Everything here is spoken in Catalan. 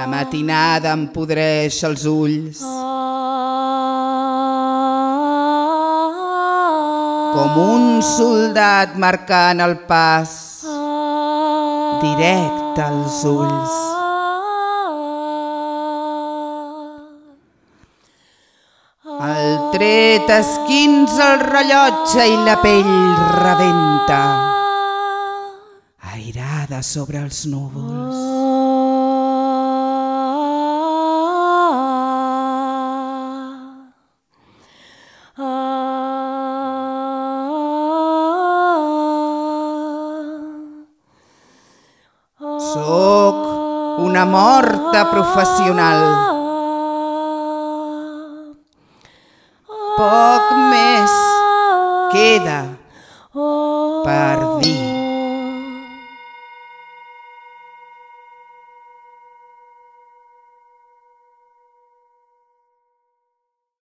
La matinada em podreix els ulls com un soldat marcant el pas directe als ulls. El tret esquins el rellotge i la pell rebenta, airada sobre els núvols. Soc una morta professional. Poc més queda